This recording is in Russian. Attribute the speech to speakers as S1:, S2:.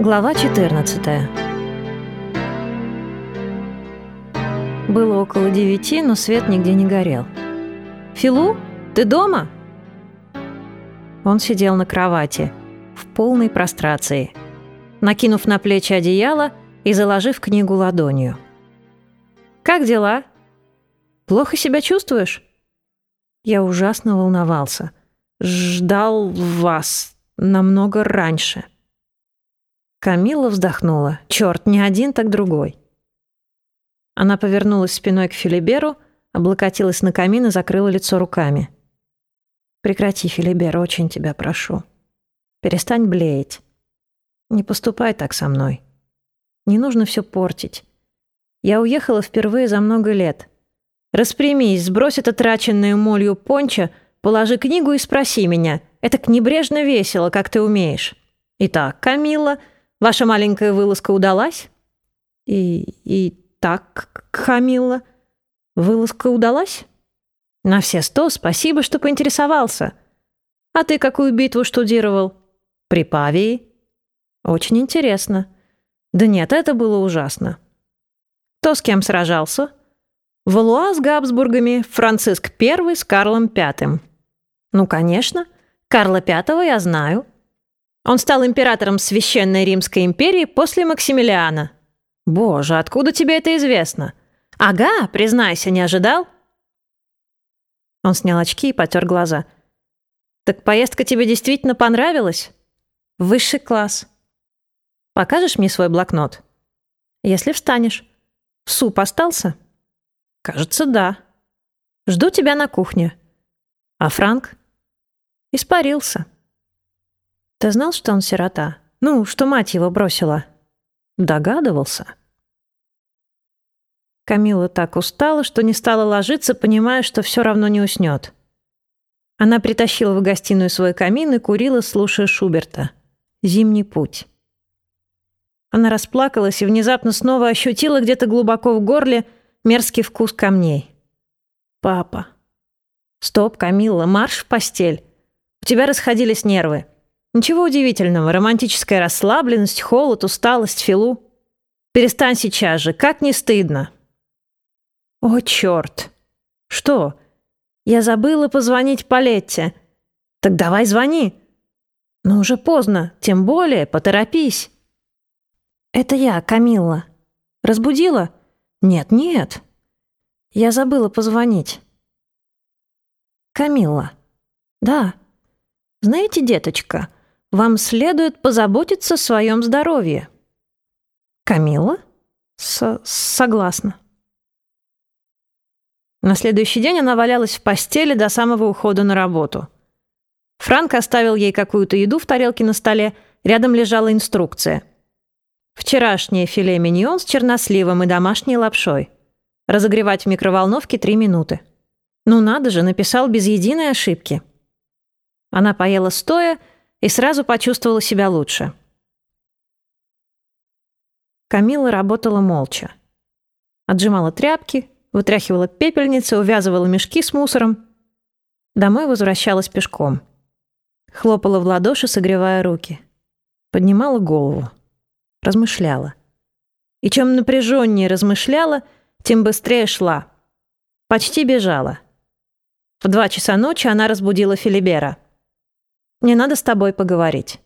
S1: Глава 14 Было около девяти, но свет нигде не горел. «Филу, ты дома?» Он сидел на кровати, в полной прострации, накинув на плечи одеяло и заложив книгу ладонью. «Как дела? Плохо себя чувствуешь?» Я ужасно волновался. Ждал вас намного раньше. Камила вздохнула. Черт, не один, так другой. Она повернулась спиной к Филиберу, облокотилась на камин и закрыла лицо руками. «Прекрати, Филибер, очень тебя прошу. Перестань блеять. Не поступай так со мной. Не нужно все портить. Я уехала впервые за много лет. Распрямись, сбрось это траченное молью понча, положи книгу и спроси меня. Это к небрежно весело, как ты умеешь. Итак, Камилла, Ваша маленькая вылазка удалась? И, и так, Камилла, вылазка удалась? На все сто спасибо, что поинтересовался. А ты какую битву штудировал? При Павии? Очень интересно. Да нет, это было ужасно. Кто с кем сражался? Валуа с Габсбургами, Франциск I с Карлом V. Ну, конечно. Карла V я знаю. Он стал императором Священной Римской империи после Максимилиана. Боже, откуда тебе это известно? Ага, признайся, не ожидал? Он снял очки и потер глаза. Так поездка тебе действительно понравилась? Высший класс. Покажешь мне свой блокнот? Если встанешь. Суп остался? Кажется, да. Жду тебя на кухне. А Франк? Испарился. Ты знал, что он сирота? Ну, что мать его бросила?» «Догадывался». Камила так устала, что не стала ложиться, понимая, что все равно не уснет. Она притащила в гостиную свой камин и курила, слушая Шуберта. «Зимний путь». Она расплакалась и внезапно снова ощутила где-то глубоко в горле мерзкий вкус камней. «Папа». «Стоп, Камилла, марш в постель. У тебя расходились нервы. Ничего удивительного, романтическая расслабленность, холод, усталость, филу. Перестань сейчас же, как не стыдно. О, черт! Что? Я забыла позвонить Палетте. Так давай звони. Но уже поздно, тем более, поторопись. Это я, Камилла. Разбудила? Нет, нет. Я забыла позвонить. Камилла. Да. Знаете, деточка, вам следует позаботиться о своем здоровье». «Камилла?» С «Согласна». На следующий день она валялась в постели до самого ухода на работу. Франк оставил ей какую-то еду в тарелке на столе, рядом лежала инструкция. Вчерашнее филе миньон с черносливом и домашней лапшой. Разогревать в микроволновке три минуты. Ну надо же, написал без единой ошибки. Она поела стоя и сразу почувствовала себя лучше. Камила работала молча. Отжимала тряпки, вытряхивала пепельницы, увязывала мешки с мусором. Домой возвращалась пешком. Хлопала в ладоши, согревая руки. Поднимала голову. Размышляла. И чем напряженнее размышляла, тем быстрее шла. Почти бежала. В два часа ночи она разбудила Филибера. Мне надо с тобой поговорить».